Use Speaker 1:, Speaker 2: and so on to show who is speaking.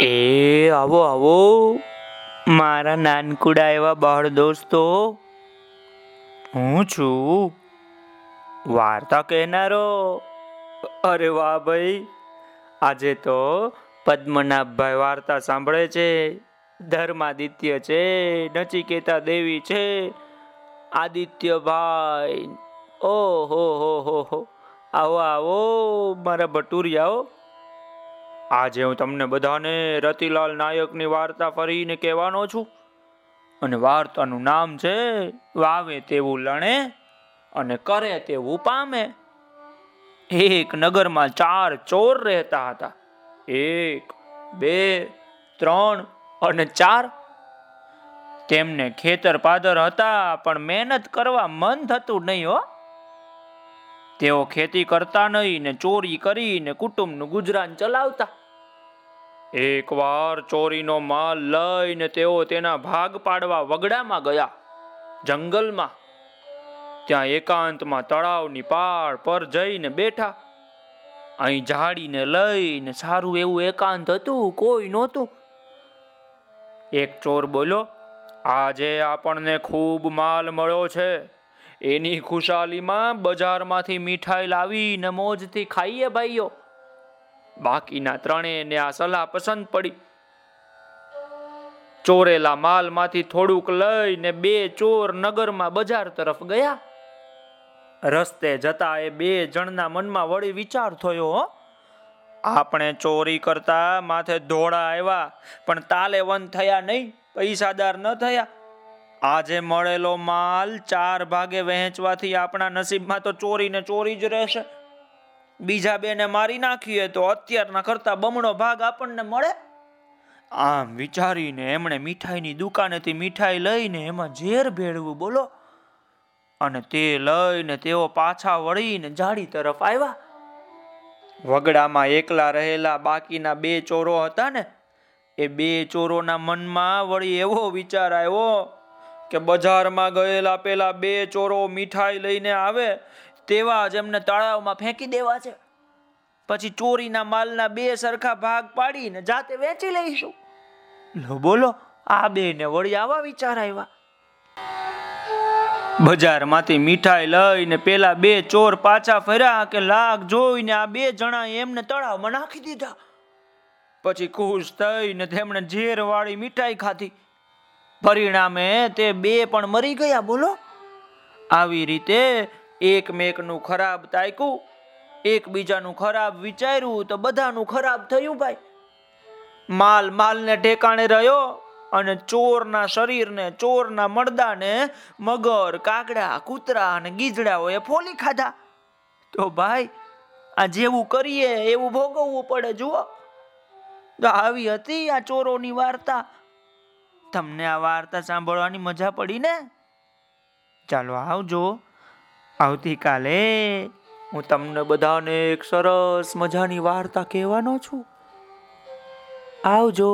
Speaker 1: એ આવો આવો. મારા નાનકુડા એવા બાળ દોસ્તો. હું છું. વાર્તા કહેનારો. અરે વાહ ભાઈ. આજે તો પદ્મનાભભાઈ વાર્તા સાંભળે છે. ધર્માદિત્ય છે, નચિકેતા દેવી છે. આદિત્યભાઈ. ઓહો, હો હો હો. આવો આવો, મારા ભટુરિયાઓ. આજે હું તમને બધાને રતિલાલ નાયકની વાર્તા ફરીને કહેવાનો છું. અને વાર્તાનું નામ છે, વાવે તેવું લણે અને કરે તેવું પામે. એક નગરમાં ચાર ચોર રહેતા હતા. એક, બે, ત્રણ અને ચાર. તેમને ખેતર પાદર હતા, પણ મહેનત કરવા મન થતું નહીં હો. તેઓ ખેતી કરતા નહીં ને ચોરી કરીને કુટુંબનું ગુજરાન ચલાવતા. એકવાર ચોરીનો માલ લઈને તેઓ તેના ભાગ પાડવા વગડામાં ગયા જંગલમાં. ત્યાં એકાંતમાં તળાવની પાળ પર જઈને બેઠા. અહીં ઝાડીને લઈને સારું એવું એકાંત હતું, કોઈ નહોતું. એક ચોર બોલો આજે આપણને ખૂબ માલ મળ્યો છે. એની ખુશાલીમાં બજારમાંથી મીઠાઈ લાવીને મોજથી ખાઈએ ભાઈઓ. બાકીના ત્રણેયને આ સલાહ પસંદ પડી. ચોરેલા માલમાંથી થોડુંક લઈને બે ચોર નગરમાં બજાર તરફ ગયા. રસ્તે જતા એ બે જણના મનમાં વળી વિચાર થયો આપણે ચોરી કરતા માથે ધોળા આવ્યા, પણ તાલેવન થયા નહીં, પૈસાદાર ન થયા. આજે મળેલો માલ ચાર ભાગે વહેંચવાથી આપણા નસીબમાં તો ચોરી ને ચોરી જ રહેશે. બીજા બેને મારી નાખીએ તો અત્યારના કરતા બમણો ભાગ આપણને મળે? આમ વિચારીને એમણે મીઠાઈની દુકાનેથી મીઠાઈ લઈને એમાં ઝેર ભેળવું, બોલો. અને તે લઈને તેઓ પાછા વળીને જાડી તરફ આવ્યા. વગડામાં એકલા રહેલા બાકીના બે ચોરો હતા ને, એ બે ચોરોના મનમાં વળી એવો વિચાર આવ્યો કે બજારમાં ગયેલા પેલા બે ચોરો મીઠાઈ લઈને આવે, તેવા જ એમને તળાવમાં ફેંકી દેવા છે. પછી ચોરીના માલના બે સરખા ભાગ પાડીને જાતે વેચી લઈશું. લો બોલો, આ બે ને વળી આવા વિચાર આવ્યા. બજારમાંથી મીઠાઈ લઈને પેલા બે ચોર પાછા ફર્યા કે લાગ જોઈને આ બે જણા એમને તળાવમાં નાખી દીધા. પછી ખુશ થઈને તેમણે ઝેર વાળી મીઠાઈ ખાધી. પરિણામે તે બે પણ મરી ગયા, બોલો. આવી રીતે એકમેકનું ખરાબ તાયકું, એકબીજાનું ખરાબ વિચાર્યું તો બધાનું ખરાબ થયું ભાઈ. માલ માલને ઠેકાણે રહ્યો અને ચોરના શરીરને, ચોરના મળદાને મગર, કાગડા, કૂતરા અને ગીજડાઓએ ફોલી ખાધા. તો ભાઈ, આ જેવું કરીએ, એવું ભોગવવું પડે, જુઓ. તો આવી હતી આ ચોરોની વાર્તા. તમને આ વાર્તા સાંભળવાની મજા પડી ને? ચાલો આવજો આવતીકાલે હું તમને બધાને એક સરસ મજાની વાર્તા કહેવાનો છું. આવજો.